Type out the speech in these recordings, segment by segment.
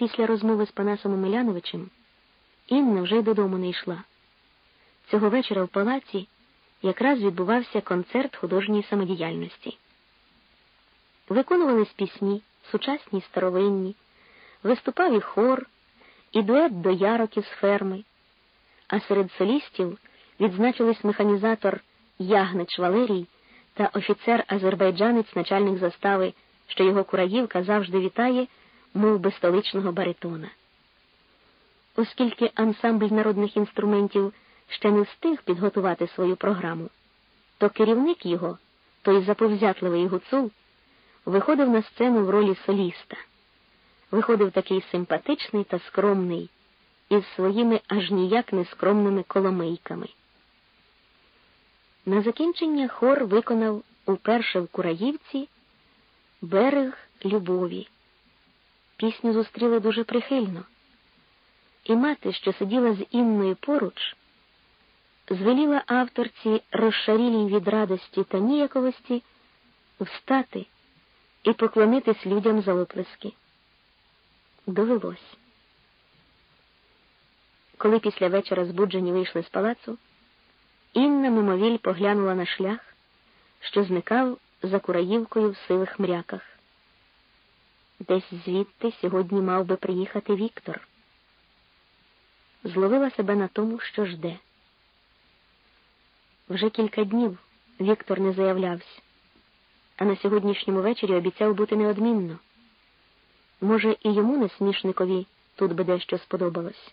після розмови з Панасом Омеляновичем, Інна вже й додому не йшла. Цього вечора в палаці якраз відбувався концерт художньої самодіяльності. Виконувались пісні, сучасні старовинні, виступав і хор, і дует до яроків з ферми, а серед солістів відзначились механізатор Ягнич Валерій та офіцер-азербайджанець, начальник застави, що його кураївка завжди вітає, мов би столичного баритона. Оскільки ансамбль народних інструментів ще не встиг підготувати свою програму, то керівник його, той заповзятливий гуцул, виходив на сцену в ролі соліста. Виходив такий симпатичний та скромний, із своїми аж ніяк не скромними коломийками. На закінчення хор виконав уперше в Кураївці берег любові. Пісню зустріли дуже прихильно, і мати, що сиділа з Інною поруч, звеліла авторці, розшарілій від радості та ніяковості, встати і поклонитись людям за оплески. Довелось. Коли після вечора збуджені вийшли з палацу, Інна мимовіль поглянула на шлях, що зникав за Кураївкою в сивих мряках. Десь звідти сьогодні мав би приїхати Віктор. Зловила себе на тому, що жде. Вже кілька днів Віктор не заявлявся, а на сьогоднішньому вечорі обіцяв бути неодмінно. Може, і йому насмішникові тут би дещо сподобалось.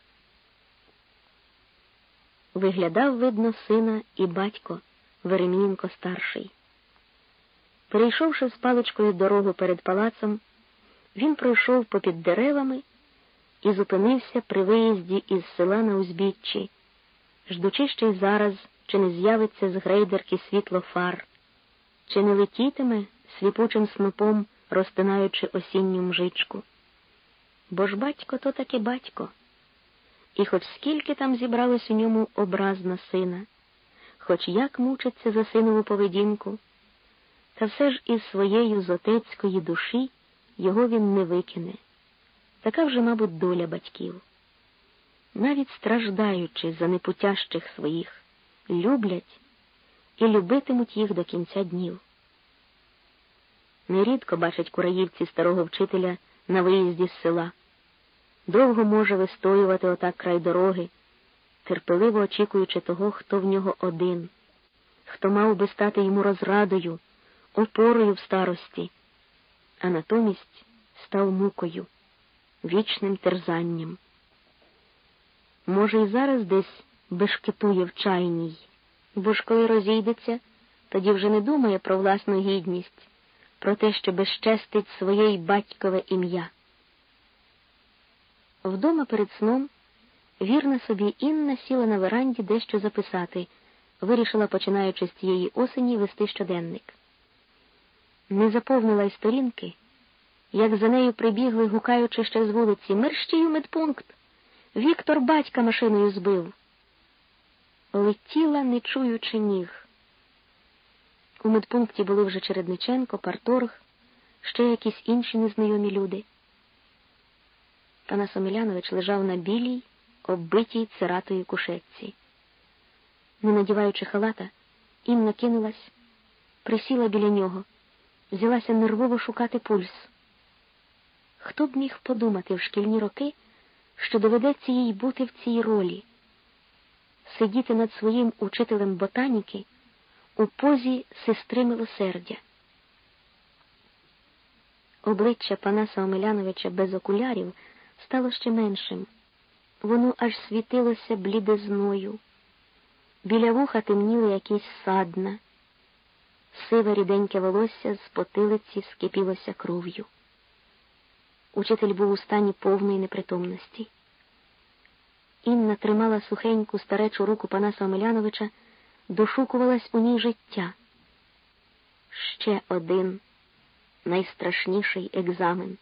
Виглядав, видно, сина і батько Веремінко старший. Перейшовши з паличкою дорогу перед палацом, він пройшов попід деревами і зупинився при виїзді із села на узбіччі, ждучи ще й зараз, чи не з'явиться з грейдерки світло фар, чи не летітиме сліпучим снопом, розтинаючи осінню мжичку. Бо ж батько то таки батько і хоч скільки там зібралось у ньому образ на сина, хоч як мучиться за синову поведінку, та все ж із своєю зотецької душі його він не викине. Така вже, мабуть, доля батьків. Навіть страждаючи за непутящих своїх, люблять і любитимуть їх до кінця днів. Нерідко бачать кураївці старого вчителя на виїзді з села довго може вистоювати отак край дороги, терпеливо очікуючи того, хто в нього один, хто мав би стати йому розрадою, опорою в старості, а натомість став мукою, вічним терзанням. Може, і зараз десь бешкетує в чайній, бо ж коли розійдеться, тоді вже не думає про власну гідність, про те, що безчестить своє й батькове ім'я. Вдома перед сном вірна собі Інна сіла на веранді дещо записати, вирішила, починаючи з цієї осені, вести щоденник. Не заповнила й сторінки, як за нею прибігли, гукаючи ще з вулиці Мерщію медпункт. Віктор батька машиною збив. Летіла, не чуючи ніг. У медпункті були вже Чередниченко, Парторг, ще якісь інші незнайомі люди. Панас Омелянович лежав на білій, оббитій циратою кушетці. Не надіваючи халата, Інна кинулась, присіла біля нього, взялася нервово шукати пульс. Хто б міг подумати в шкільні роки, що доведеться їй бути в цій ролі, сидіти над своїм учителем ботаніки у позі сестри милосердя. Обличчя Панаса Омеляновича без окулярів стало ще меншим. Воно аж світилося блідезною. Біля вуха темніли якісь садна. Сиве ріденьке волосся з потилиці скипілося кров'ю. Учитель був у стані повної непритомності. Інна тримала сухеньку старечу руку Панаса Омеляновича, дошукувалась у ній життя. Ще один найстрашніший екзамен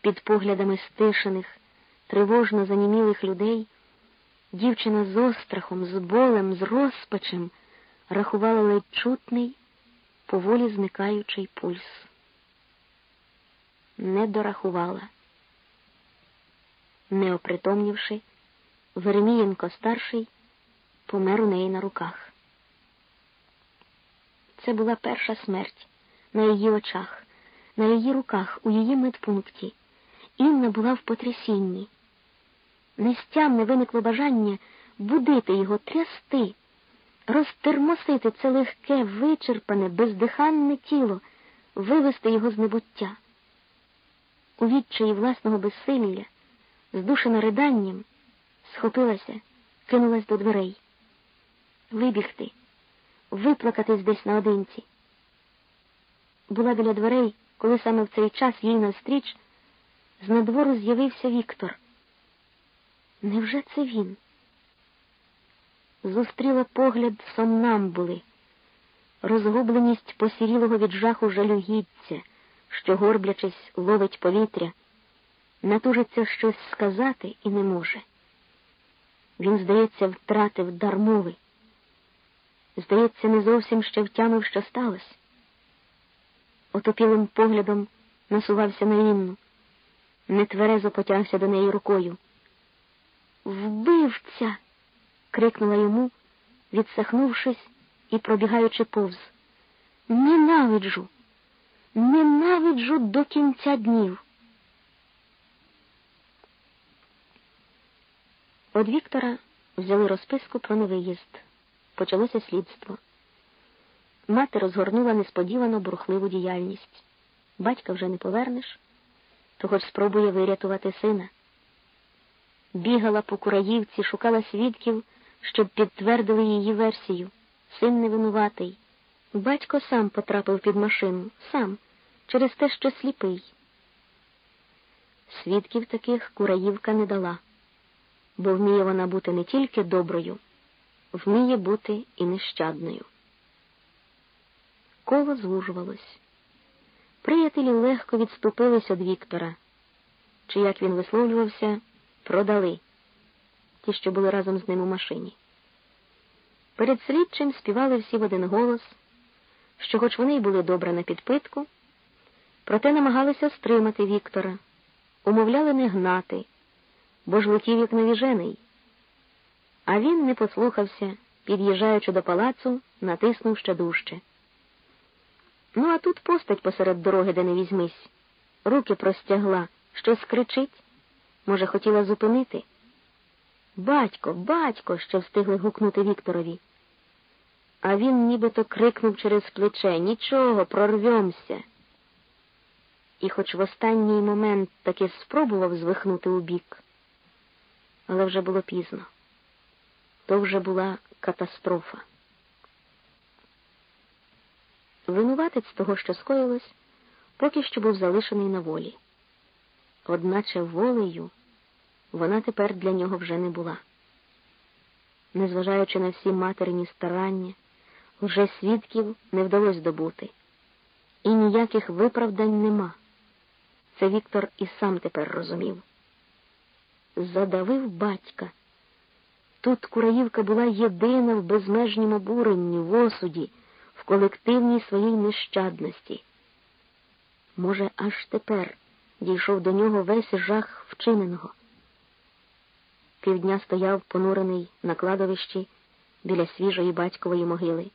під поглядами стишених, тривожно занімілих людей, дівчина з острахом, з болем, з розпачем рахувала ледь чутний, поволі зникаючий пульс. не дорахувала. Не опритомнівши, Веремієнко старший помер у неї на руках. Це була перша смерть на її очах, на її руках, у її медпункті. Інна була в потрясінні. Нестямне виникло бажання будити його, трясти, розтермосити це легке, вичерпане, бездиханне тіло, вивести його з небуття. У відчаї власного безсилля, здушена риданням, схопилася, кинулась до дверей. Вибігти, виплакатись десь наодинці. Була біля дверей, коли саме в цей час їй навстріч з надвору з'явився Віктор. Невже це він? Зустріла погляд сомнамбули, розгубленість посірілого від жаху жалюгідця, що, горблячись, ловить повітря, натужиться щось сказати і не може. Він, здається, втратив дар мови. Здається, не зовсім ще втямив, що сталося. Отопілим поглядом насувався на Інну, нетверезо потягся до неї рукою. Вбивця. Крикнула йому, відсахнувшись і пробігаючи повз. Ненавиджу, ненавиджу до кінця днів. От Віктора взяли розписку про невиїзд. Почалося слідство. Мати розгорнула несподівано бурхливу діяльність. Батька вже не повернеш, то хоч спробує вирятувати сина. Бігала по Кураївці, шукала свідків, щоб підтвердили її версію. Син не винуватий. Батько сам потрапив під машину, сам, через те, що сліпий. Свідків таких Кураївка не дала, бо вміє вона бути не тільки доброю, вміє бути і нещадною. Коло звужувалось. Приятелі легко відступились від Віктора, чи, як він висловлювався, продали ті, що були разом з ним у машині. Перед слідчим співали всі в один голос, що, хоч вони й були добре на підпитку, проте намагалися стримати Віктора, умовляли не гнати, бо ж летів як навіжений. А він не послухався, під'їжджаючи до палацу, натиснув ще дужче. Ну, а тут постать посеред дороги, де не візьмись, руки простягла, щось кричить. Може, хотіла зупинити? Батько, батько, що встигли гукнути Вікторові. А він нібито крикнув через плече нічого, прорвемся. І хоч в останній момент таки спробував звихнути у бік, але вже було пізно. То вже була катастрофа. Винуватець того, що скоїлось, поки що був залишений на волі. Одначе волею вона тепер для нього вже не була. Незважаючи на всі материні старання, вже свідків не вдалося добути, і ніяких виправдань нема. Це Віктор і сам тепер розумів. Задавив батька. Тут Кураївка була єдина в безмежнім обуренні, в осуді, в колективній своїй нещадності. Може, аж тепер дійшов до нього весь жах вчиненого. Півдня стояв понурений на кладовищі біля свіжої батькової могили.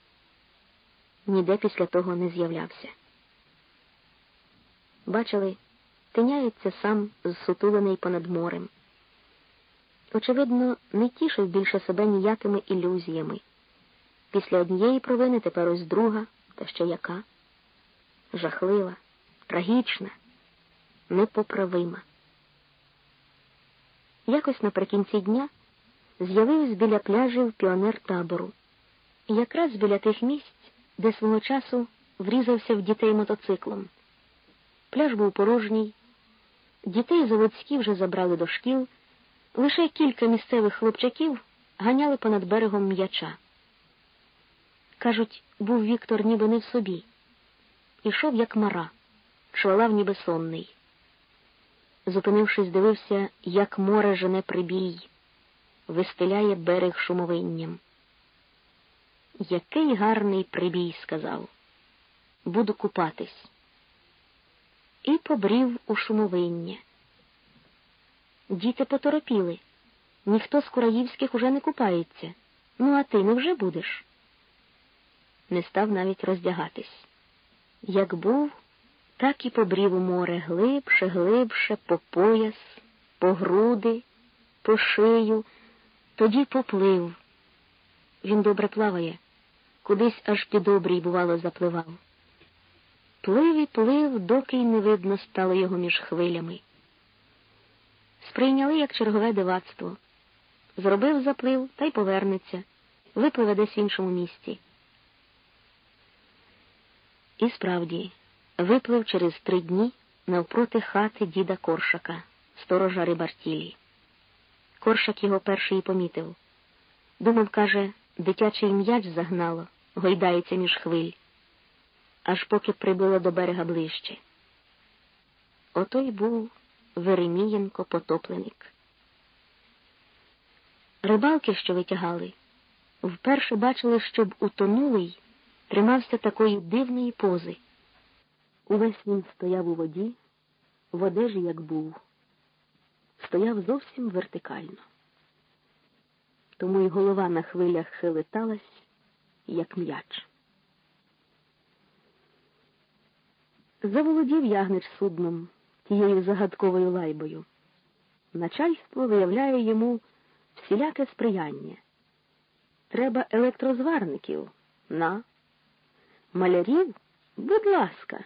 Ніде після того не з'являвся. Бачили, тиняється сам зсутулений понад морем. Очевидно, не тішив більше себе ніякими ілюзіями. Після однієї провини тепер ось друга, та ще яка жахлива, трагічна непоправима. Якось наприкінці дня з'явився біля пляжів піонер табору, якраз біля тих місць, де свого часу врізався в дітей мотоциклом. Пляж був порожній, дітей заводські вже забрали до шкіл, лише кілька місцевих хлопчаків ганяли понад берегом м'яча. Кажуть, був Віктор ніби не в собі. Ішов, як мара, чвалав ніби сонний зупинившись, дивився, як море жене прибій, вистеляє берег шумовинням. Який гарний прибій, сказав. Буду купатись. і побрів у шумовиння. Діти поторопіли. Ніхто з Кураївських уже не купається. Ну, а ти не вже будеш? Не став навіть роздягатись. Як був, так і побрів у море глибше, глибше, по пояс, по груди, по шию, тоді поплив. Він добре плаває, кудись аж під обрій, бувало, запливав. Плив і плив, доки й не видно стало його між хвилями. Сприйняли як чергове дивацтво. Зробив заплив та й повернеться, випливе десь в іншому місці. І справді, виплив через три дні навпроти хати діда Коршака, сторожа Рибартілі. Коршак його перший помітив. Думав, каже, дитячий м'яч загнало, гойдається між хвиль, аж поки прибило до берега ближче. Ото й був Веремієнко потопленик. Рибалки, що витягали, вперше бачили, щоб утонулий тримався такої дивної пози. Увесь він стояв у воді, в одежі як був, стояв зовсім вертикально. Тому й голова на хвилях хилиталась, як м'яч. Заволодів ягнич судном тією загадковою лайбою. Начальство виявляє йому всіляке сприяння. Треба електрозварників на малярів, будь ласка,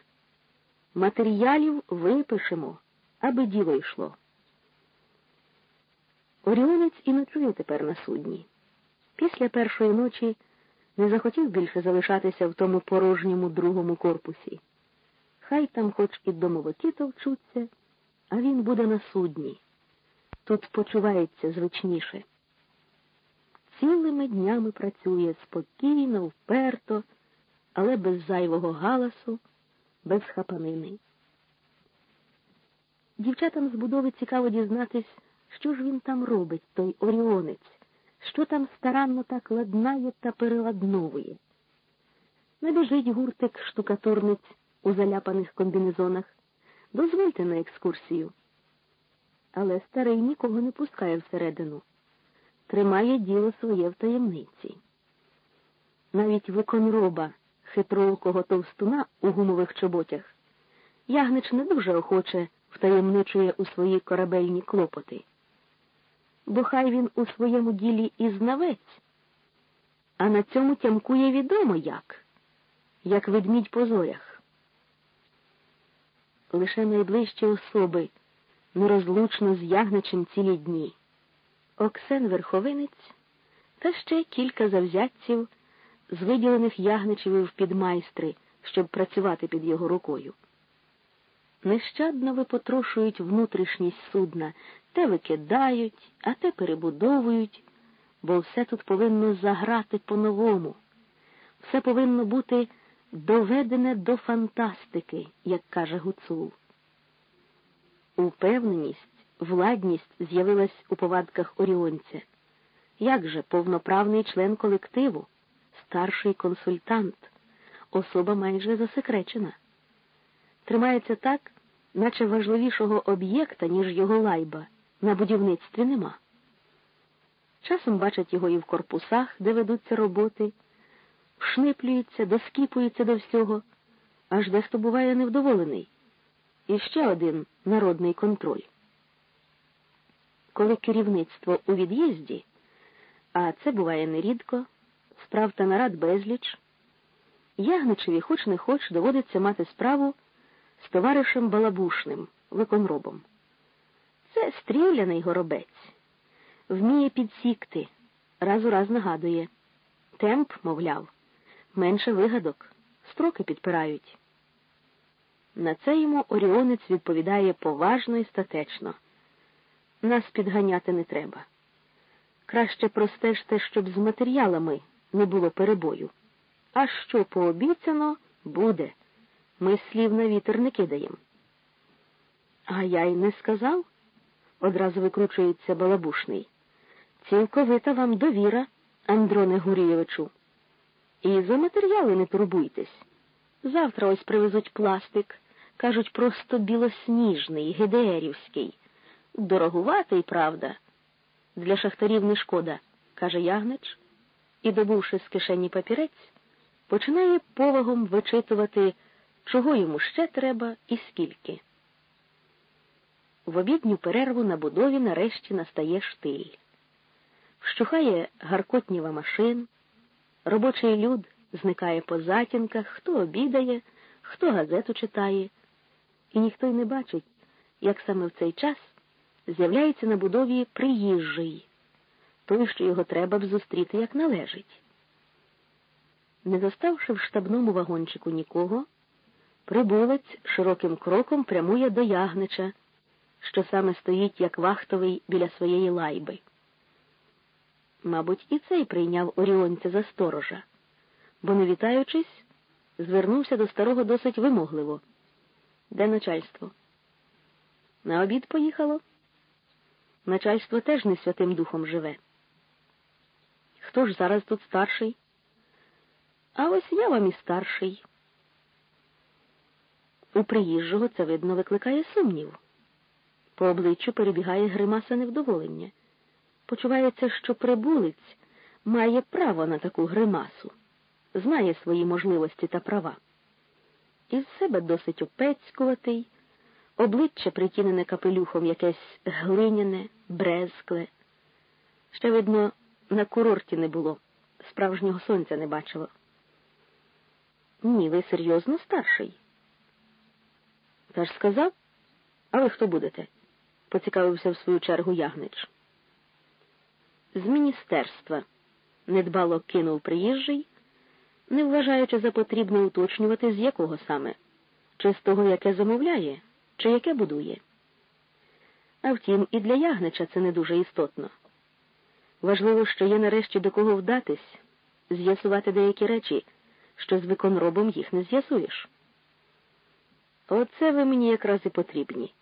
матеріалів випишемо, аби діло йшло. Оріонець і ночує тепер на судні. Після першої ночі не захотів більше залишатися в тому порожньому другому корпусі. Хай там хоч і домовики товчуться, а він буде на судні. Тут почувається звичніше. Цілими днями працює спокійно, вперто, але без зайвого галасу, без хапанини. Дівчатам з будови цікаво дізнатись, що ж він там робить, той оріонець, що там старанно так ладнає та переладновує. Не біжить гуртик штукатурниць у заляпаних комбінезонах. Дозвольте на екскурсію. Але старий нікого не пускає всередину, тримає діло своє в таємниці. Навіть виконроба хитроокого товстуна у гумових чоботях ягнич не дуже охоче втаємничує у свої корабельні клопоти. Бо хай він у своєму ділі і знавець, а на цьому тямкує відомо як, як ведмідь по зорях лише найближчі особи, нерозлучно з ягничем цілі дні. Оксен Верховинець та ще кілька завзятців з виділених ягничевів під майстри, щоб працювати під його рукою. Нещадно випотрошують внутрішність судна, те викидають, а те перебудовують, бо все тут повинно заграти по-новому, все повинно бути доведене до фантастики, як каже Гуцул. Упевненість, владність з'явилась у повадках оріонця. Як же повноправний член колективу, старший консультант, особа майже засекречена. Тримається так, наче важливішого об'єкта, ніж його лайба, на будівництві нема. Часом бачать його і в корпусах, де ведуться роботи, шниплюється, доскіпується до всього, аж дехто буває невдоволений. І ще один народний контроль. Коли керівництво у від'їзді, а це буває нерідко, справ та нарад безліч, Ягничеві хоч не хоч доводиться мати справу з товаришем Балабушним, виконробом. Це стріляний горобець, вміє підсікти, раз у раз нагадує. Темп, мовляв, менше вигадок, строки підпирають. На це йому Оріонець відповідає поважно і статечно. Нас підганяти не треба. Краще простежте, щоб з матеріалами не було перебою. А що пообіцяно, буде. Ми слів на вітер не кидаємо. А я й не сказав, одразу викручується балабушний. Цілковита вам довіра, Андроне Гурійовичу. І за матеріали не турбуйтесь. Завтра ось привезуть пластик, кажуть, просто білосніжний, гедеерівський. Дорогуватий, правда. Для шахтарів не шкода, каже Ягнич, і, добувши з кишені папірець, починає повагом вичитувати, чого йому ще треба і скільки. В обідню перерву на будові нарешті настає штиль. Вщухає гаркотніва машин, робочий люд зникає по затінках, хто обідає, хто газету читає, і ніхто й не бачить, як саме в цей час з'являється на будові приїжджий, той, що його треба б зустріти як належить. Не заставши в штабному вагончику нікого, прибулець широким кроком прямує до ягнича, що саме стоїть як вахтовий біля своєї лайби. Мабуть, і цей прийняв оріонця за сторожа, бо, не вітаючись, звернувся до старого досить вимогливо. Де начальство? На обід поїхало? Начальство теж не святим духом живе. Хто ж зараз тут старший? А ось я вам і старший. У приїжджого це, видно, викликає сумнів. По обличчю перебігає гримаса невдоволення. Почувається, що прибулець має право на таку гримасу, знає свої можливості та права. Із себе досить опецькуватий, обличчя притінене капелюхом якесь глиняне, брезкле. Ще, видно, на курорті не було, справжнього сонця не бачило. Ні, ви серйозно старший. Та ж сказав, а ви хто будете? поцікавився в свою чергу Ягнич. З міністерства недбало кинув приїжджий, не вважаючи за потрібне уточнювати, з якого саме, чи з того, яке замовляє, чи яке будує. А втім, і для ягнича це не дуже істотно. Важливо, що є нарешті до кого вдатись, з'ясувати деякі речі, що з виконробом їх не з'ясуєш. Оце ви мені якраз і потрібні.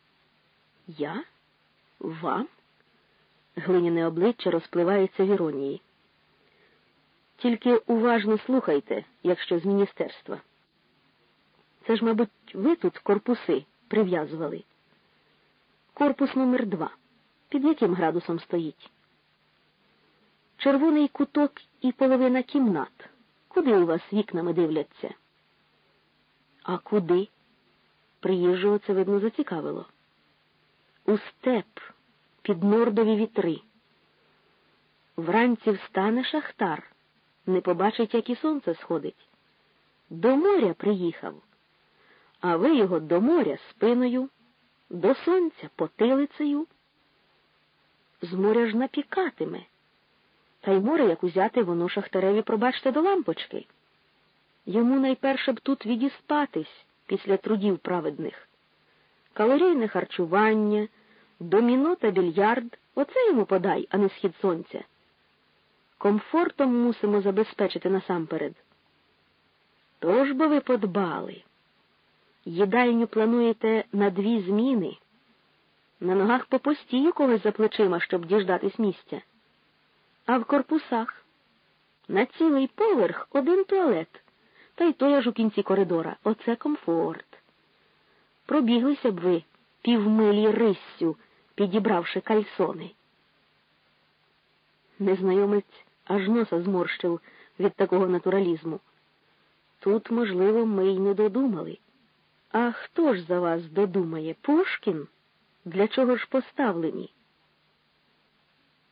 Я? Вам? Глиняне обличчя розпливається в іронії. Тільки уважно слухайте, якщо з міністерства. Це ж, мабуть, ви тут корпуси прив'язували. Корпус номер два. Під яким градусом стоїть? Червоний куток і половина кімнат. Куди у вас вікнами дивляться? А куди? Приїжджого це, видно, зацікавило. У степ під нордові вітри. Вранці встане шахтар, не побачить, як і сонце сходить. До моря приїхав, а ви його до моря спиною, до сонця потилицею. З моря ж напікатиме. Та й море, як узяти, воно шахтареві, пробачте, до лампочки. Йому найперше б тут відіспатись після трудів праведних. Калорійне харчування, доміно та більярд оце йому подай, а не схід сонця. Комфортом мусимо забезпечити насамперед. Тож би ви подбали. Їдальню плануєте на дві зміни. На ногах по постію когось за плечима, щоб діждатись місця. А в корпусах на цілий поверх один туалет, та й той аж у кінці коридора. Оце комфорт. Пробіглися б ви півмилі риссю, підібравши кальсони. Незнайомець аж носа зморщив від такого натуралізму. Тут, можливо, ми й не додумали. А хто ж за вас додумає? Пушкін? Для чого ж поставлені?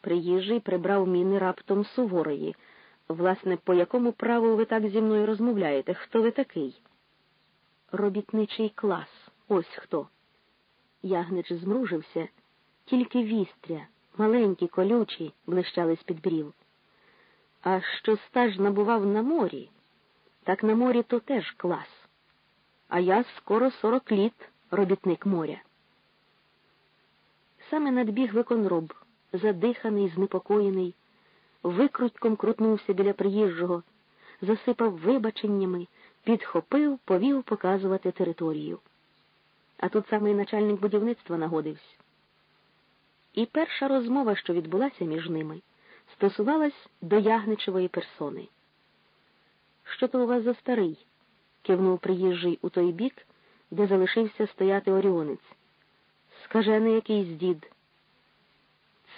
Приїжджий прибрав міни раптом суворої. Власне, по якому праву ви так зі мною розмовляєте? Хто ви такий? Робітничий клас. Ось хто. Ягнич змружився, тільки вістря, маленькі, колючі, блищали з-під брів. А що стаж набував на морі, так на морі то теж клас. А я скоро сорок літ робітник моря. Саме надбіг виконроб задиханий, знепокоєний, викрутком крутнувся біля приїжджого, засипав вибаченнями, підхопив, повів показувати територію. А тут саме начальник будівництва нагодився. І перша розмова, що відбулася між ними, стосувалась до ягничевої персони. Що то у вас за старий? кивнув приїжджий у той бік, де залишився стояти оріонець. Скажений якийсь дід.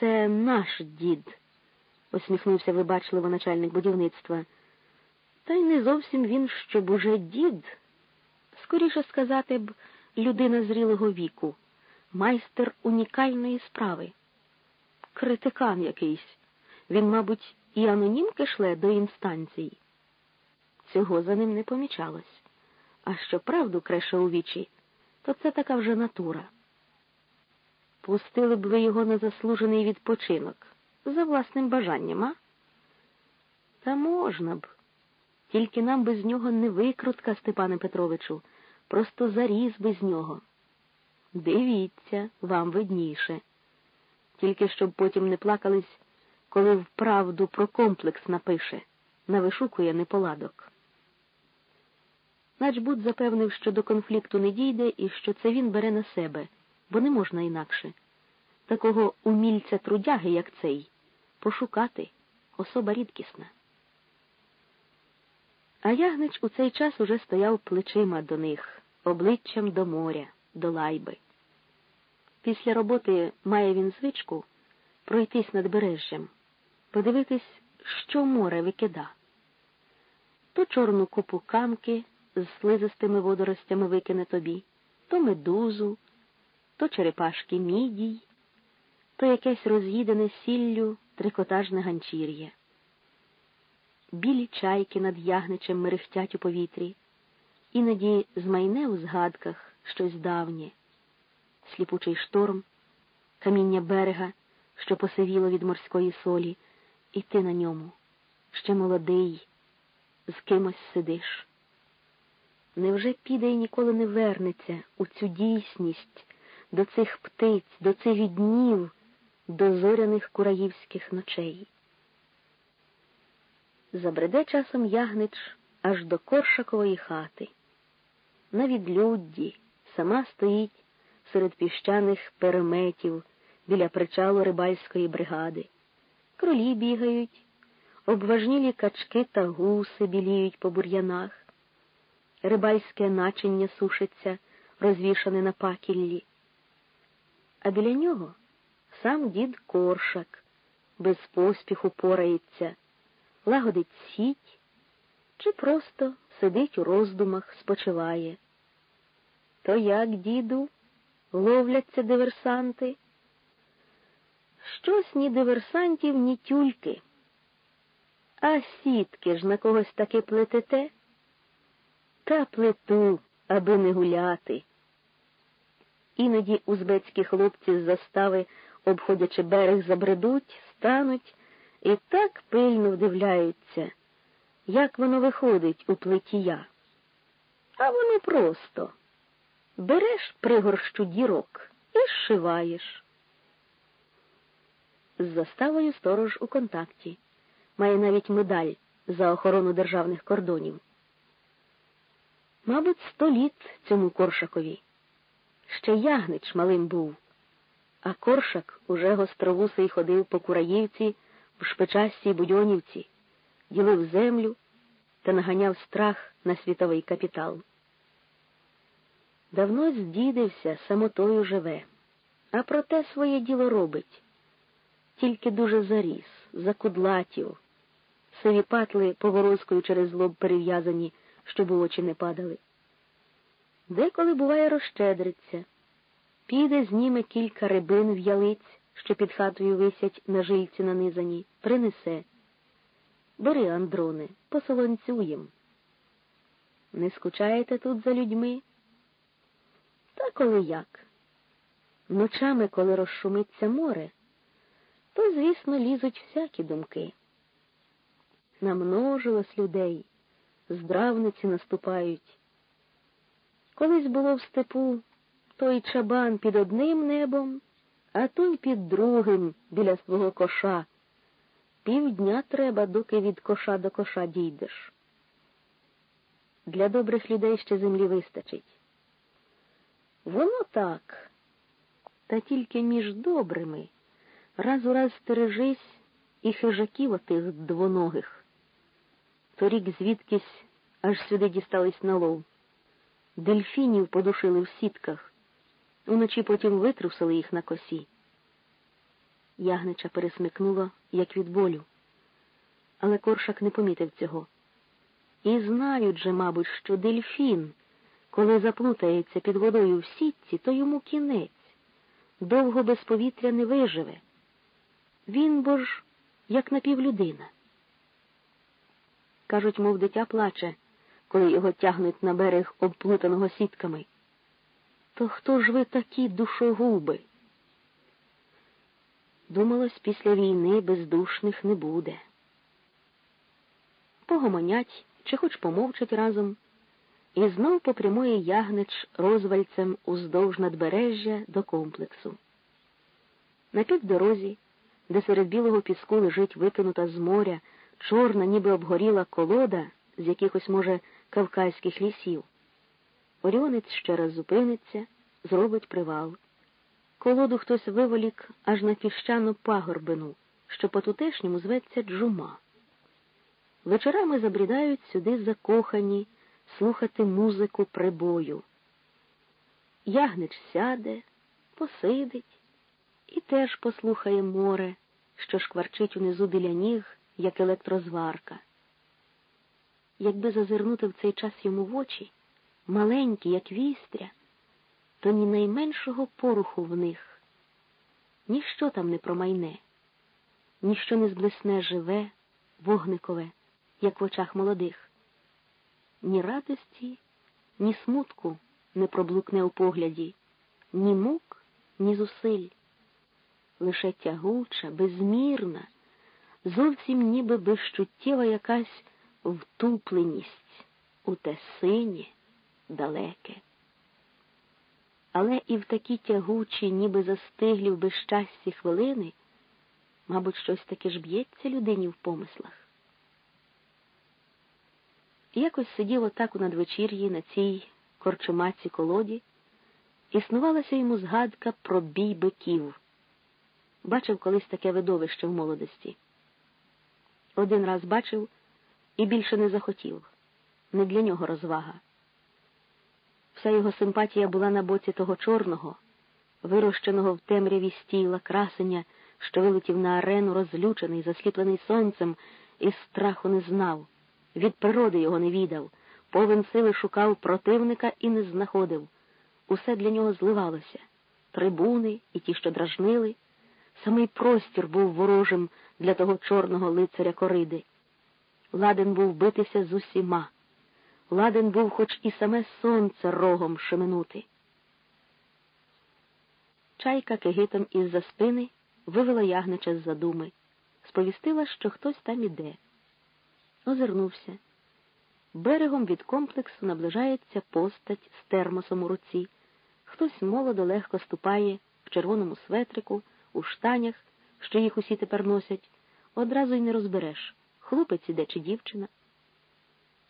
Це наш дід, усміхнувся вибачливо начальник будівництва. Та й не зовсім він, щоб уже дід, скоріше сказати б, людина зрілого віку, майстер унікальної справи. Критикан якийсь. Він, мабуть, і анонімки шле до інстанцій. Цього за ним не помічалось. А що правду креше у вічі, то це така вже натура. Пустили б ви його на заслужений відпочинок за власним бажанням, а? Та можна б. Тільки нам без нього не викрутка, Степане Петровичу, просто заріз без нього. Дивіться, вам видніше. Тільки щоб потім не плакались, коли вправду про комплекс напише, навишукує неполадок. Начбуд запевнив, що до конфлікту не дійде і що це він бере на себе, бо не можна інакше. Такого умільця трудяги, як цей, пошукати особа рідкісна. А ягнич у цей час уже стояв плечима до них, обличчям до моря, до лайби. Після роботи має він звичку пройтись над бережжям, подивитись, що море викида. То чорну купу камки з слизистими водоростями викине тобі, то медузу, то черепашки мідій, то якесь роз'їдене сіллю трикотажне ганчір'я. Білі чайки над ягничем мерехтять у повітрі, іноді змайне у згадках щось давнє, сліпучий шторм, каміння берега, що посивіло від морської солі, і ти на ньому, ще молодий, з кимось сидиш. Невже піде і ніколи не вернеться у цю дійсність, до цих птиць, до цих днів, до зоряних кураївських ночей? Забреде часом ягнич аж до Коршакової хати. На відлюдді сама стоїть серед піщаних переметів біля причалу рибальської бригади. Кролі бігають, обважнілі качки та гуси біліють по бур'янах рибальське начиння сушиться, розвішане на пакіллі. А біля нього сам дід коршак без поспіху порається, лагодить сіть чи просто сидить у роздумах, спочиває. То як, діду, ловляться диверсанти? Щось ні диверсантів, ні тюльки. А сітки ж на когось таки плетете? та плету, аби не гуляти. Іноді узбецькі хлопці з застави, обходячи берег, забредуть, стануть і так пильно вдивляються, як воно виходить у плетія. А воно просто береш пригорщу дірок і зшиваєш. З заставою сторож у контакті, має навіть медаль за охорону державних кордонів. Мабуть, сто літ цьому коршакові. Ще ягнич малим був, а коршак уже гостровусий ходив по Кураївці в шпичастій Будьонівці, ділив землю та наганяв страх на світовий капітал. Давно здідився, самотою живе, а проте своє діло робить. Тільки дуже заріс, закудлатів, сиві патли поворозкою через лоб перев'язані щоб очі не падали. Деколи, буває, розщедриться, піде, зніме кілька рибин в ялиць, що під хатою висять на жильці нанизані, принесе. Бери, Андроне, посолонцюєм. Не скучаєте тут за людьми? Та коли як? Ночами, коли розшумиться море, то, звісно, лізуть всякі думки. Намножилось людей здравниці наступають. Колись було в степу той чабан під одним небом, а той під другим біля свого коша. Півдня треба, доки від коша до коша дійдеш. Для добрих людей ще землі вистачить. Воно так, та тільки між добрими раз у раз стережись і хижаків отих двоногих торік звідкись аж сюди дістались на лов. Дельфінів подушили в сітках, уночі потім витрусили їх на косі. Ягнича пересмикнуло, як від болю, але коршак не помітив цього. І знають же, мабуть, що дельфін, коли заплутається під водою в сітці, то йому кінець, довго без повітря не виживе. Він бо ж як напівлюдина. Кажуть, мов дитя плаче, коли його тягнуть на берег обплутаного сітками. То хто ж ви такі душогуби? Думалось, після війни бездушних не буде. Погомонять чи хоч помовчать разом, і знов попрямує ягнич розвальцем уздовж надбережжя до комплексу. На півдорозі, де серед білого піску лежить викинута з моря чорна, ніби обгоріла колода з якихось, може, кавказьких лісів. Оріонець ще раз зупиниться, зробить привал. Колоду хтось виволік аж на піщану пагорбину, що по тутешньому зветься джума. Вечорами забрідають сюди закохані слухати музику прибою. Ягнич сяде, посидить і теж послухає море, що шкварчить унизу біля ніг, як електрозварка. Якби зазирнути в цей час йому в очі, маленькі, як вістря, то ні найменшого поруху в них, ніщо там не промайне, ніщо не зблисне живе, вогникове, як в очах молодих. Ні радості, ні смутку не проблукне у погляді, ні мук, ні зусиль. Лише тягуча, безмірна, зовсім ніби безчуттєва якась втупленість у те синє, далеке. Але і в такі тягучі, ніби застиглі в безщасті хвилини, мабуть, щось таке ж б'ється людині в помислах. Якось сидів отак у надвечір'ї на цій корчомаці колоді, існувалася йому згадка про бій биків. Бачив колись таке видовище в молодості. Один раз бачив і більше не захотів. Не для нього розвага. Вся його симпатія була на боці того чорного, вирощеного в темряві стіла, красення, що вилетів на арену, розлючений, засліплений сонцем, і страху не знав. Від природи його не відав, повен сили шукав противника і не знаходив. Усе для нього зливалося трибуни і ті, що дражнили. Самий простір був ворожим для того чорного лицаря кориди. Ладен був битися з усіма. Ладен був хоч і саме сонце рогом шеменути. Чайка кигитом із-за спини вивела ягнича з задуми, сповістила, що хтось там іде. Озирнувся. Берегом від комплексу наближається постать з термосом у руці. Хтось молодо легко ступає в червоному светрику, у штанях, що їх усі тепер носять, одразу й не розбереш, хлопець іде чи дівчина.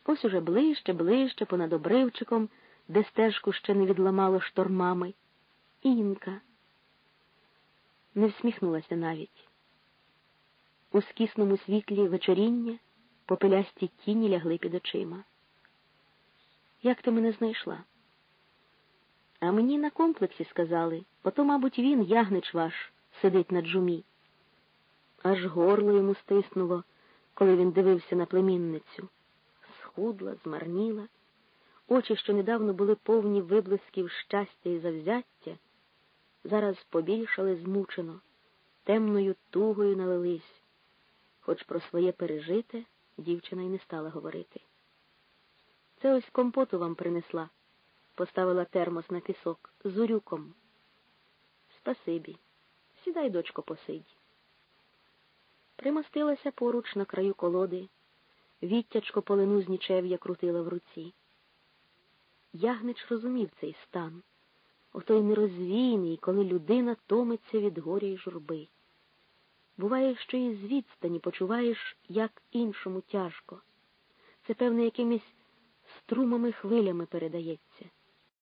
Ось уже ближче, ближче, понад обривчиком, де стежку ще не відламало штормами. Інка. Не всміхнулася навіть. У скісному світлі вечоріння попелясті тіні лягли під очима. Як ти мене знайшла? А мені на комплексі сказали, ото, мабуть, він, ягнич ваш, сидить на джумі. Аж горло йому стиснуло, коли він дивився на племінницю. Схудла, змарніла, очі, що недавно були повні виблисків щастя і завзяття, зараз побільшали змучено, темною тугою налились, хоч про своє пережите дівчина й не стала говорити. Це ось компоту вам принесла, поставила термос на пісок з урюком. Спасибі. Сідай, дочко, посидь. Примостилася поруч на краю колоди, віттячко полину з нічев'я крутила в руці. Ягнич розумів цей стан, отой нерозвійний, коли людина томиться від горя й журби. Буває, що і з відстані почуваєш, як іншому тяжко. Це, певне, якимись струмами хвилями передається.